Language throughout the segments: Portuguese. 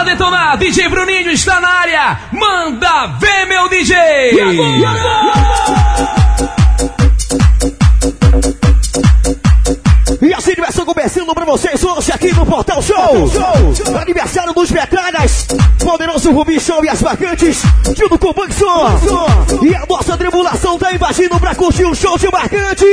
Bora detonar! DJ Bruninho está na área! Manda ver, meu DJ! E agora? E assim diversão começando pra vocês hoje aqui no Portal Show. Show. Aniversário dos Metralhas, Poderoso Rubi Show e as Marcantes, junto com o. E a nossa tribulação tá invadindo pra curtir o show de Marcante.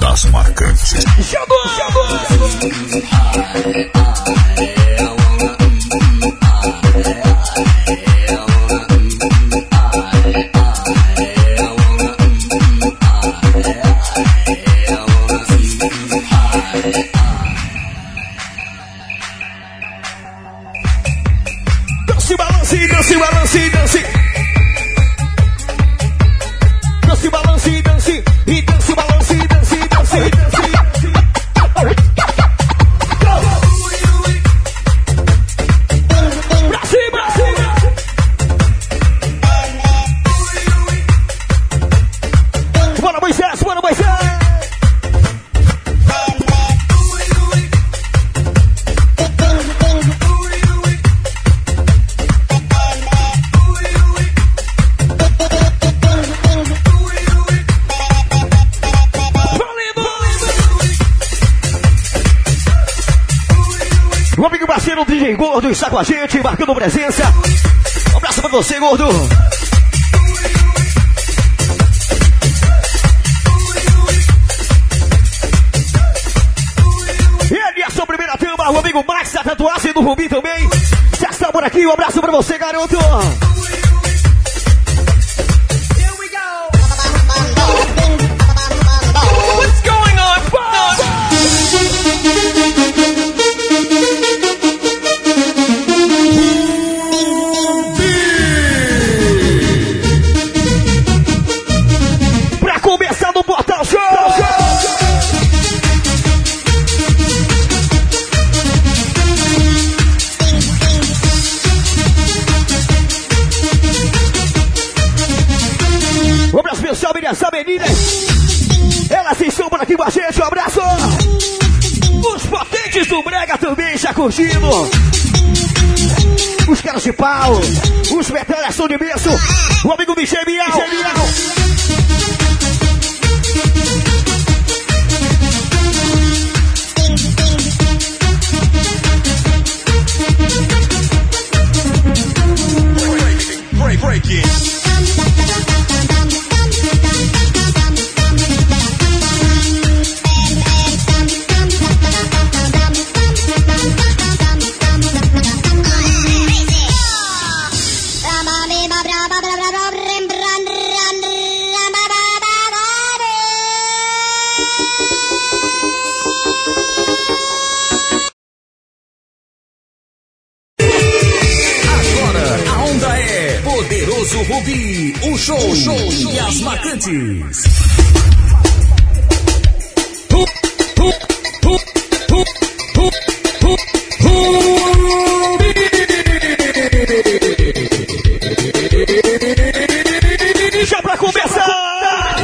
Das marcantes. Chamou! Dance, presença. Um abraço pra você, Gordo. Ele é a sua primeira turma, o amigo Max da tatuagem do Rubi também. Já está por aqui, um abraço pra você, garoto. Curtindo. Os caras de pau, os são de berço. O amigo Michel Miau. Break, marcantes. Já pra começar!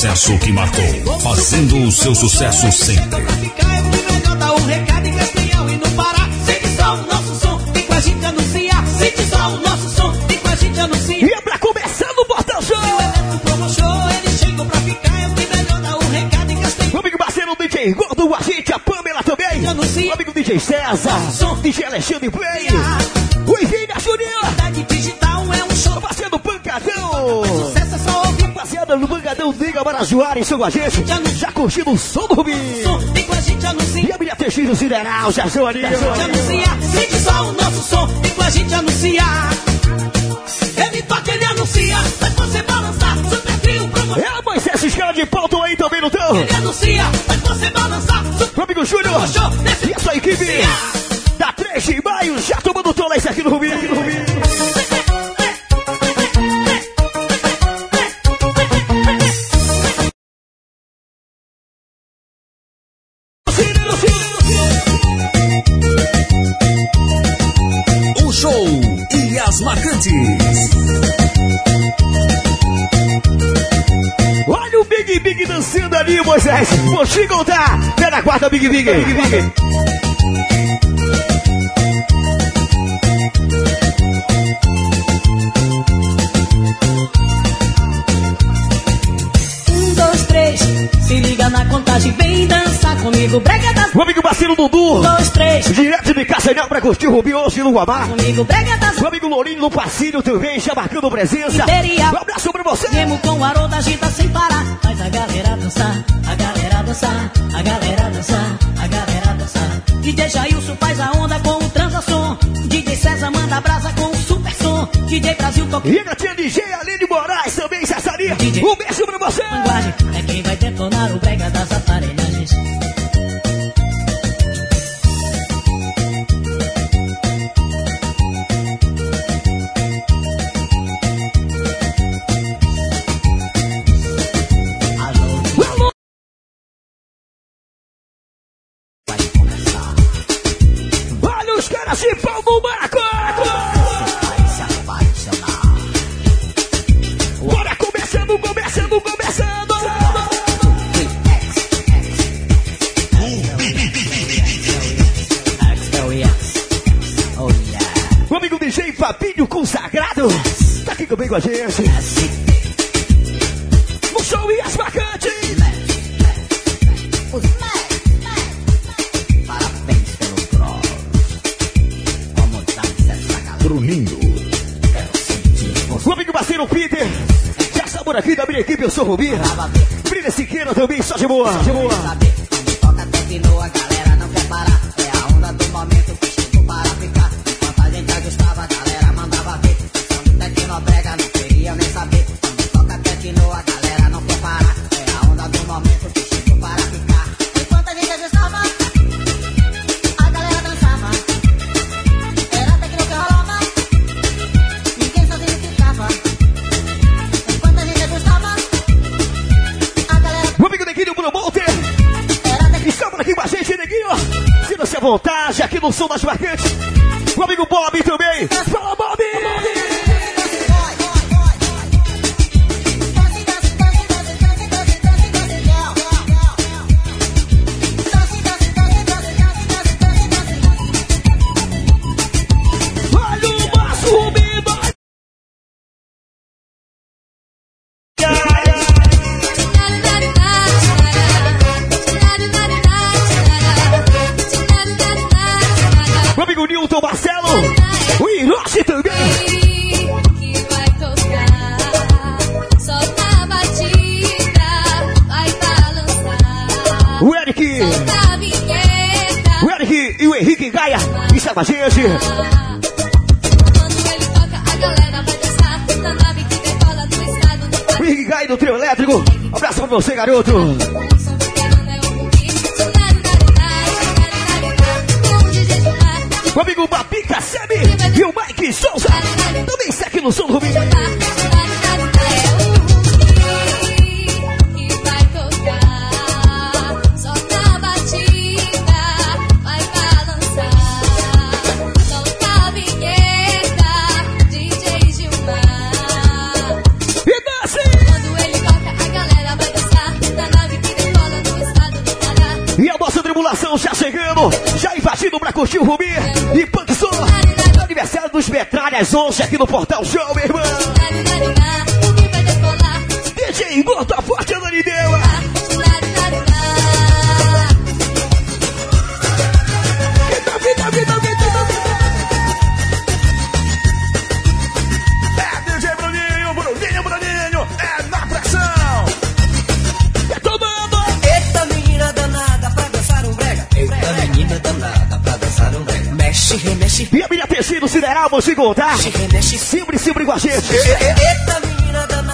Sucesso que marcou. Fazendo o seu sucesso sempre. Pra ficar o melhor, dá recado em Castanhal e no Pará. Sente só o nosso som, vem com a gente anunciar. Sente só o nosso som, vem com a gente anunciar. E é pra começar no Portal Show! O amigo parceiro DJ Gordo, a gente, a Pamela também. O amigo DJ César, DJ Alexandre Play. O Juninho, Cidade digital é um show. fazendo pancadão. Liga Marajoara em São Agente. Já curtindo o som do Rubi. o vem com a gente anunciar. E a minha TX do Sideral, já sou ali. Te anunciar, sente só o nosso som, vem com a gente anunciar. Ele toca, ele anuncia, faz você balançar. Super trio promo É a Moisés Escala de Pauta aí também no tão. Ele anuncia, faz você balançar. O amigo Júnior e a sua equipe. Da 3 de maio, já tomando tolência aqui no Rubi. Aqui no Rubi. Marcantes. Olha o Big Big dançando ali, Moisés. Vou te contar. Pé na guarda, Big Big. Big Big. Três. Se liga na contagem, vem dançar comigo. Brega das O amigo parceiro Dudu. dois, três. Direto de Castanhal pra curtir o Rubi hoje no Guamá. Comigo, brega das O amigo Lourinho no passinho também, já marcando presença. Interia. Um abraço pra você. Remo com o Haroldo agita sem parar. Faz a galera dançar, a galera dançar, a galera dançar, a galera dançar. DJ Jailson faz a onda com o transação. DJ César manda brasa com o. DJ Brasil toca E a tia DJ Aline Moraes também, Cessaria. Um beijo pra você. linguagem. É quem vai detonar o brega das aparelhagens. Na nave que decola do Trio Elétrico. Abraço pra você, garoto. O. Com amigo Sebe e o Mike Souza. Também segue no som do Rubim. Curtir o Rubi e Soul. Aniversário dos Metralhas 11 aqui no Portal Show, mexe, remexe. Sempre, sempre com a gente.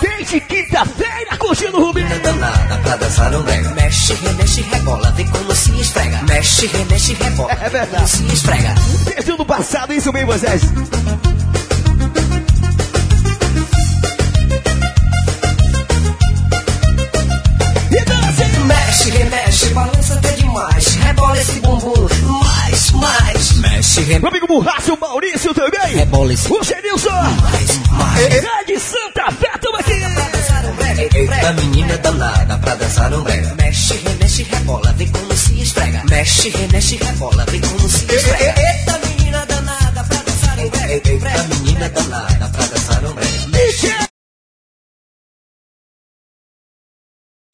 Desde quinta-feira curtindo o Rubi. Menina danada pra dançar um brega. Mexe, remexe, rebola, vê como se esfrega. Mexe, remexe, rebola, É verdade. se esfrega. Desde o ano passado, isso mesmo, Moisés. Esse O Genilson. mais, mais. É de Santa Fé, tamo aqui. Eita menina danada pra dançar um brega. Mexe, remexe, rebola, vê como se esfrega. Mexe, remexe, rebola, vê como se esfrega. Eita menina danada pra dançar um brega. Eita menina danada pra dançar um brega. Michel.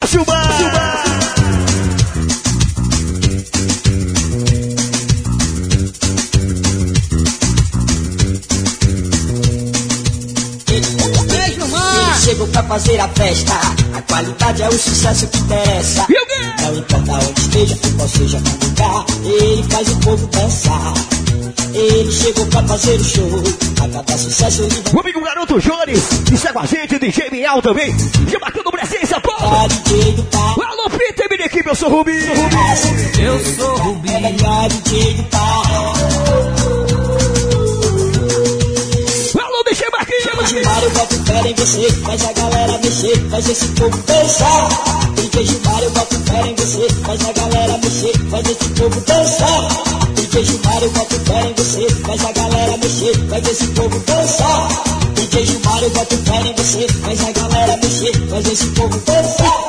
Chuba. Fazer a festa. A qualidade é o sucesso que interessa. Não importa onde esteja, qual seja o lugar, ele faz o povo dançar. Ele chegou pra fazer o show. A cada sucesso ele vai O amigo Garoto Jones. Está com a gente, DJ Miau também. E marcando presença, pô. do par. Alô, Peter, minha equipe, eu sou o Rubi. Eu sou Rubi. É melhor DJ Gilmar, eu boto fé em você, faz a galera mexer, faz esse povo dançar. DJ Gilmar, eu boto fé em você, faz a galera mexer, faz esse povo dançar. DJ Gilmar, eu boto fé em você, faz a galera mexer, faz esse povo dançar. DJ Gilmar, eu boto fé em você, faz a galera mexer, faz esse povo dançar.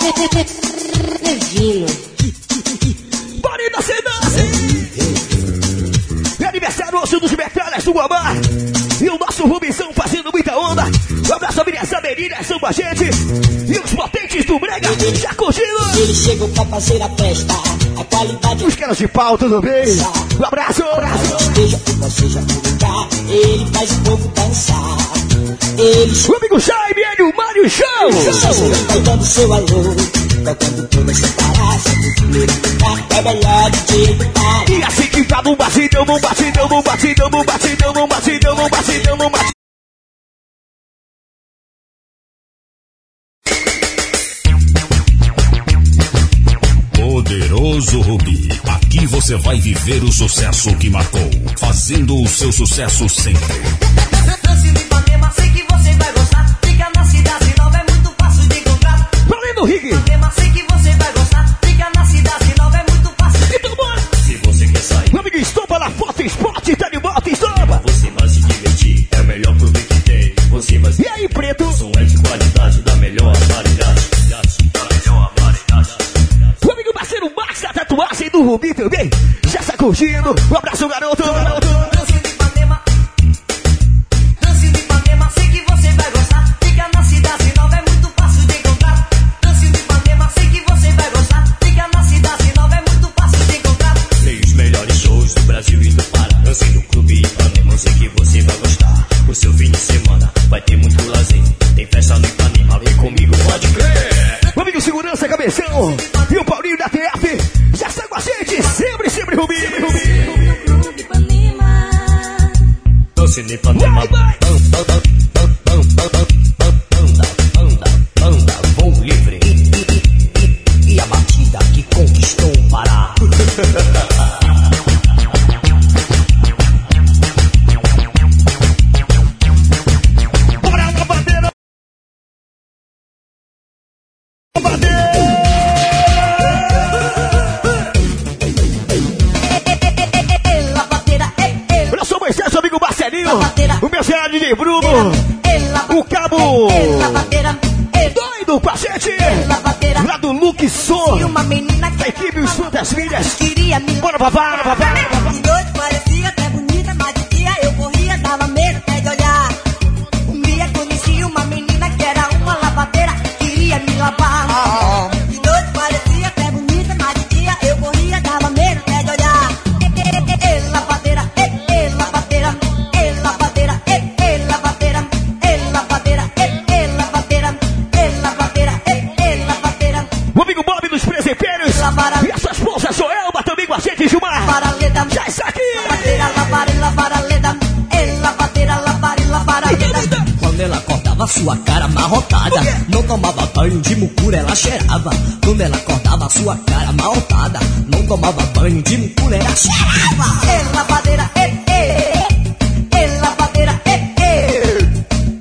Bora da cidade. É aniversário hoje dos metralhas do Guamá. O nosso Rubizão fazendo muita onda. Um abraço a Miriam Saberina, estão com a gente. E os potentes do Brega já curtindo. Ele chegou pra fazer a festa, a qualidade Os caras de pau, tudo bem? Um abraço, um abraço. esteja qual seja lugar, ele faz o povo dançar. Ele O amigo Jaime e o Mário Show. Você vai dando seu alô, tocando todas sem parar, sempre em primeiro lugar, é melhor DJ do par. E assim que tá no batidão, no batidão, no batidão, no. Poderoso Rubi. Aqui você vai viver o sucesso que marcou, fazendo o seu sucesso sempre. Dance no Ipanema, sei que você vai gostar. Fica na cidade nova, é muito fácil de encontrar. Valendo, Rick. Rubi também. Já está curtindo. Um abraço, garoto. garoto. Passe Ipanema. Doido com a gente! Lá do Luke Sor! Da equipe Sul das Milhas! Bora, babá, babá! babá. tomava banho de mucura, ela cheirava. Quando ela acordava, sua cara maltada. Não tomava banho de mucura, ela cheirava. É lavadeira, é, eh, é. Eh. É lavadeira, é, eh,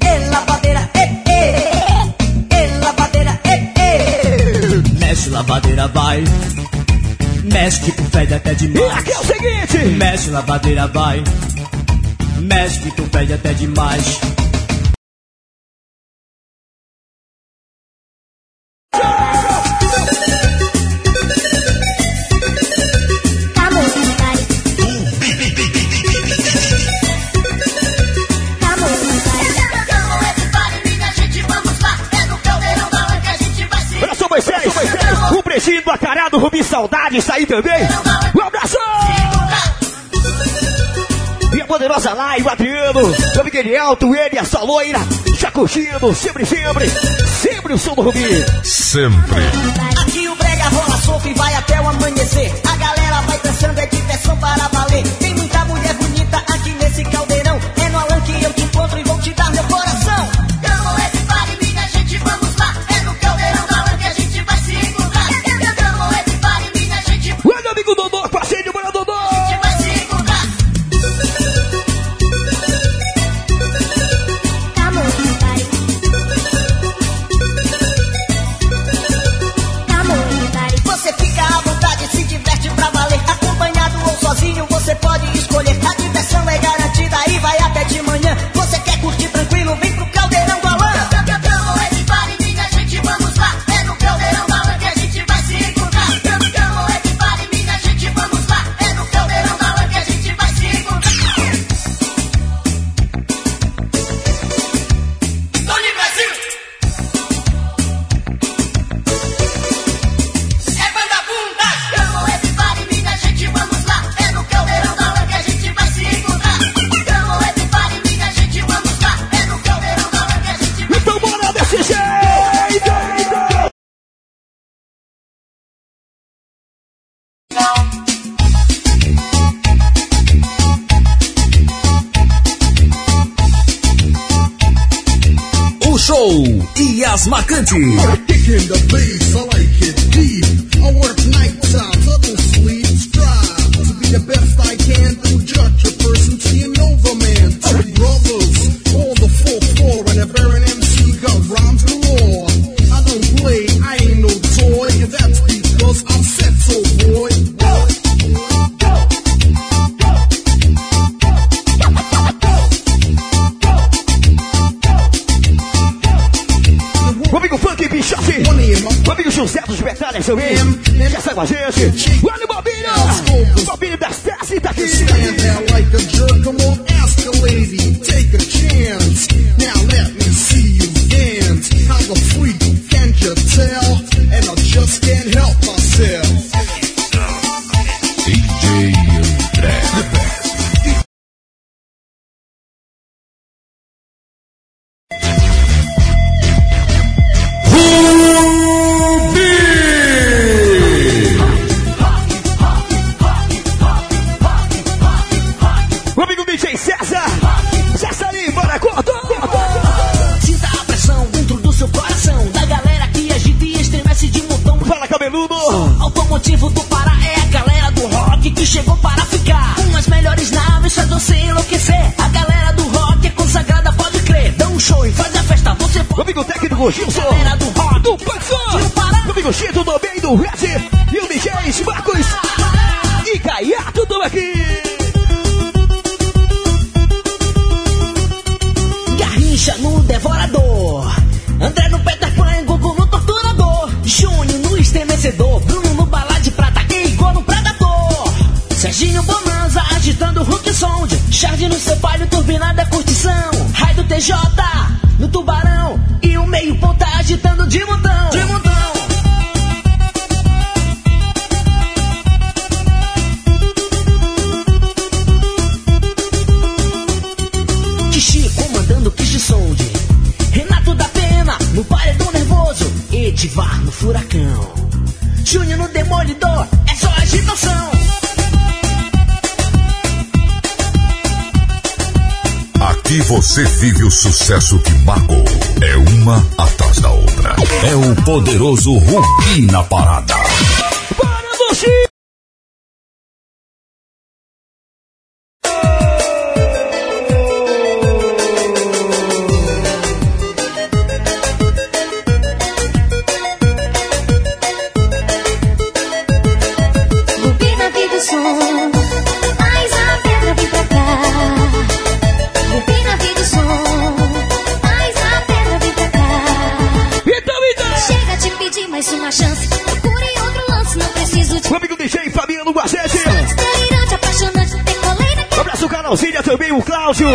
é. É lavadeira, é, é. É lavadeira, é, é. Mexe, lavadeira, vai. Mexe que tu fede até demais. E aqui é o seguinte: Mexe, lavadeira, vai. Mexe que tu fede até demais. Conrado Rubi Saudade, isso aí também. Um abraço! E a poderosa live, Adriano, João Miguel alto ele, essa loira, já curtindo, sempre, sempre, sempre o som do Rubi. Sempre. Aqui o brega rola solto e vai até o amanhecer. das What. Na naves do você enlouquecer. A galera do rock é consagrada, pode crer. Dá um show e faz a festa, você pode. Amigo técnico Gilson. Galera do rock. Do Meu Amigo Chito, do Bem, do Red. E o DJ Marcos. Ah, ah, ah. E Gaiato tudo aqui. Sound. Charge no seu palio, turbinada curtição. Raio do TJ no tubarão. E o meio ponta agitando de montão. De montão. Kishi comandando Kishi Sound. Renato da Pena no paredão nervoso. Etivar no furacão. Júnior no demolidor, é só agitação. Aqui você vive o sucesso que marcou. É uma atrás da outra. É o poderoso Rubi na parada. Mais uma chance, procure outro lance, não preciso de O amigo DJ Fabiano Guazete. delirante, apaixonante, decolei daqui. Um abraço, Carolzinha, também o Cláudio.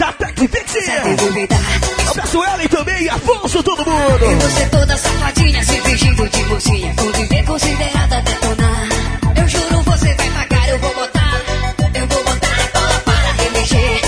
Da Tecnifix. Um abraço, Ellen também, Afonso, todo mundo. E você toda safadinha, se fingindo de mocinha. Quando vê considerada detonar. Eu juro, você vai pagar, eu vou botar. Eu vou botar a bola para remexer.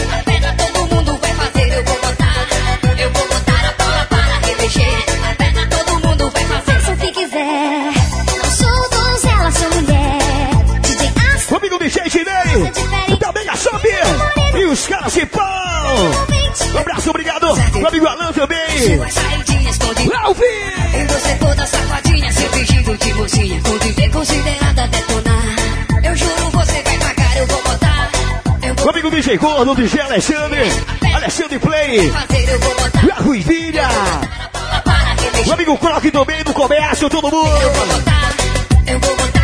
DJ Gordo, DJ Alexandre. Alexandre Play. E a remexer. O amigo Croc também do comércio, todo Eu vou mundo. botar, eu vou botar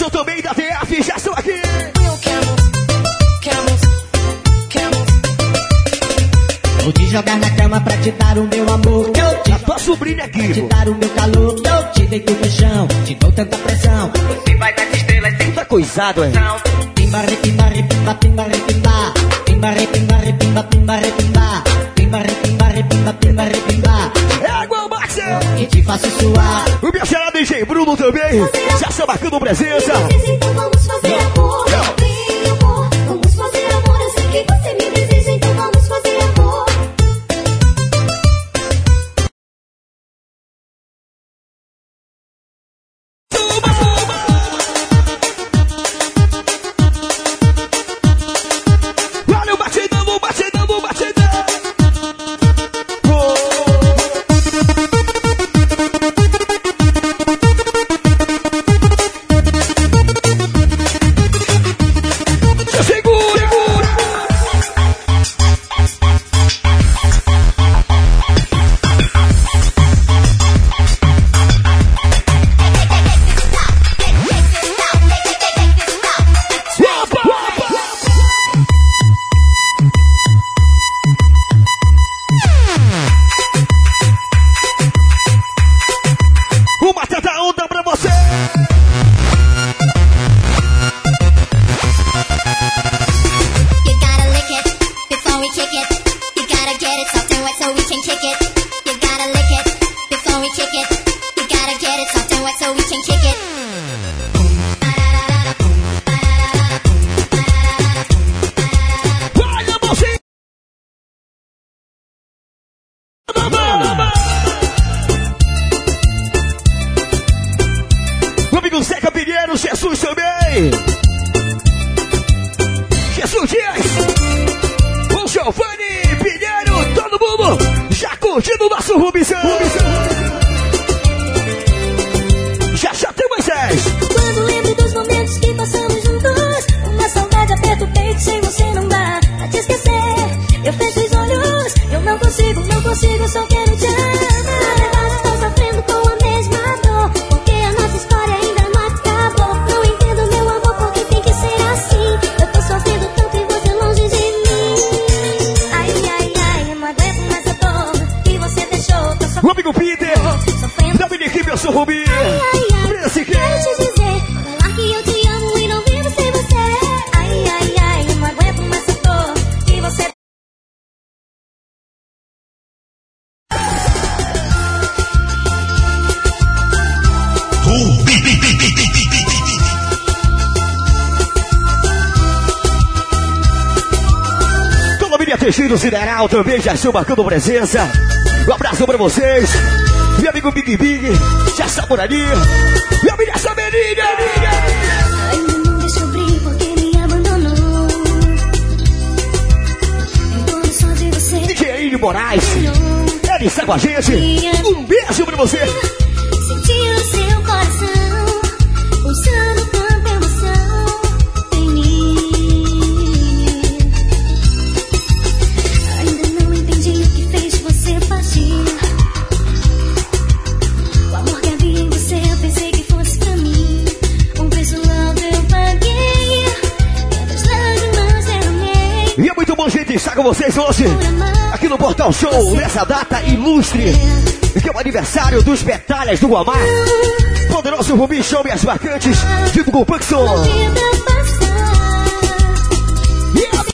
Gleison também da TF. Já estão aqui. Vou te jogar na cama pra te dar o meu amor. Que eu te A tua sobrinha aqui. te dar o meu calor. Que eu te deito no chão, te dou tanta pressão. Você vai das estrelas Tá coisado, hein? Pimba, repimba, repimba, pimba, repimba. Bruno também. Já está marcando presença. Destino Sideral também já estão marcando presença. Um abraço pra vocês. Meu amigo Big Big, já está por ali. Meu amigo Sabelinha. Ainda não descobri por que me abandonou. Só de você. DJ Moraes. Ele está com a gente. Um beijo pra você. Com vocês hoje. Aqui no Portal Show, nessa data ilustre. Que é o aniversário dos Betalhas do Guamá. Poderoso Rubi Show e as marcantes. Junto com o. Vida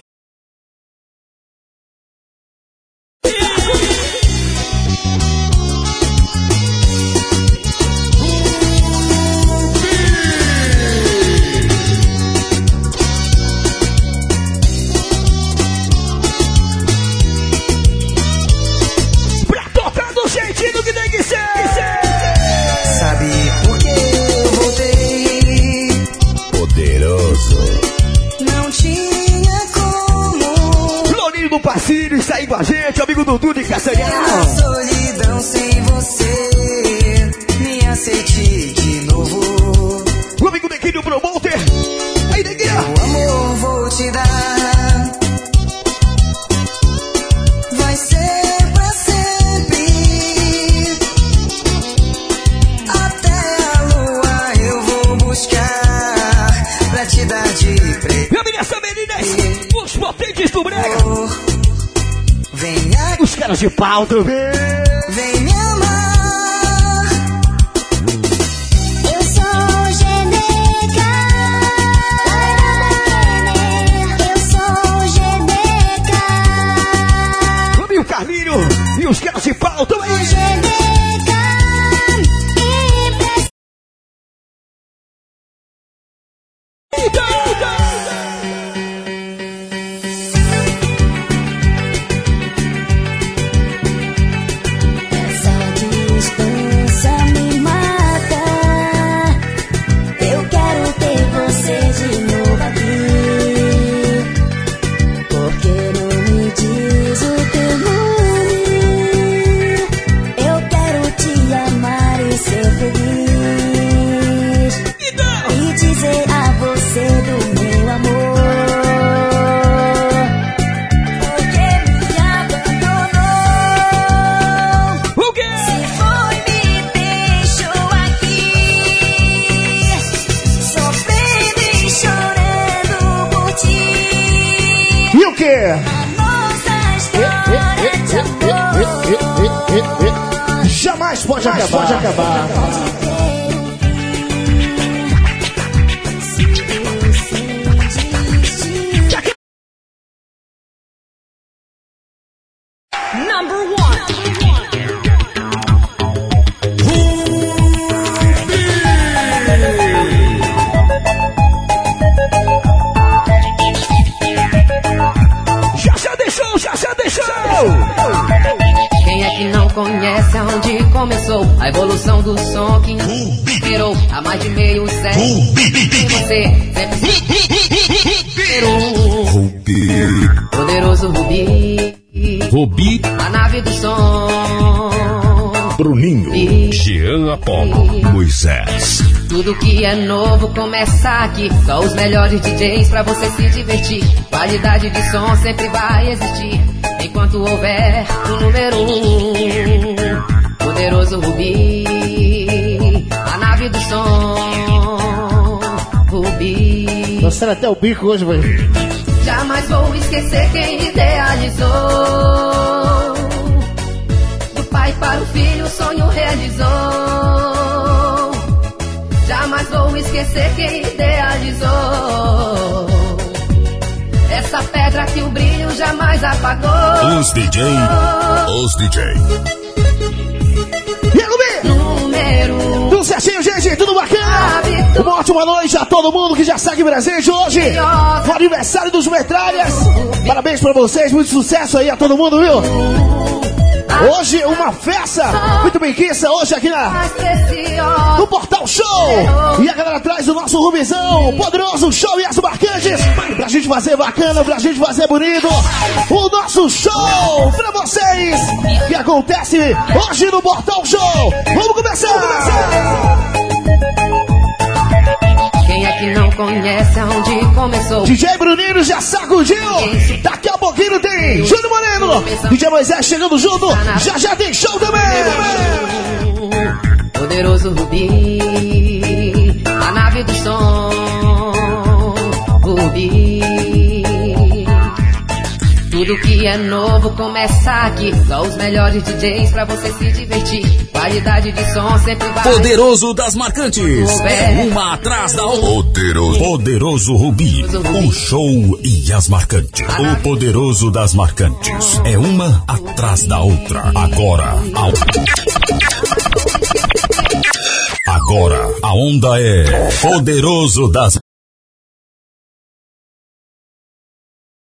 os caras de pau também. Pode acabar. Pode acabar. Tudo que é novo começa aqui. Só os melhores DJs pra você se divertir. Qualidade de som sempre vai existir. Enquanto houver o número um. Poderoso Rubi, a nave do som. Rubi. Dançando até o bico hoje, velho. Jamais vou esquecer quem idealizou. Do pai para o filho, o sonho realizou. Jamais vou esquecer quem idealizou. Essa pedra que o brilho jamais apagou. Os DJ. Os DJ. E? Número Tudo certinho, gente? Tudo bacana? Uma ótima noite a todo mundo que já segue presente hoje. No aniversário dos Metralhas. Parabéns pra vocês, muito sucesso aí a todo mundo, viu? Hoje uma festa muito bem quista hoje aqui na, no Portal Show. E a galera traz o nosso Rubizão, poderoso show e as marcantes. Pra gente fazer bacana, pra gente fazer bonito. O nosso show pra vocês. Que acontece hoje no Portal Show. Vamos começar. Quem conhece aonde começou? DJ Bruninho já sacudiu. Daqui a pouquinho tem Júnior Moreno. DJ Moisés chegando junto. Já já tem show também. Poderoso Rubi, a nave do som, Rubi. Tudo que é novo começa aqui. Só os melhores DJs pra você se divertir. Qualidade de som sempre vai. Poderoso das marcantes. É uma atrás da outra. Poderoso. Poderoso Rubi. O show e as marcantes. O poderoso das marcantes. É uma atrás da outra. Agora. A... Agora a onda é poderoso das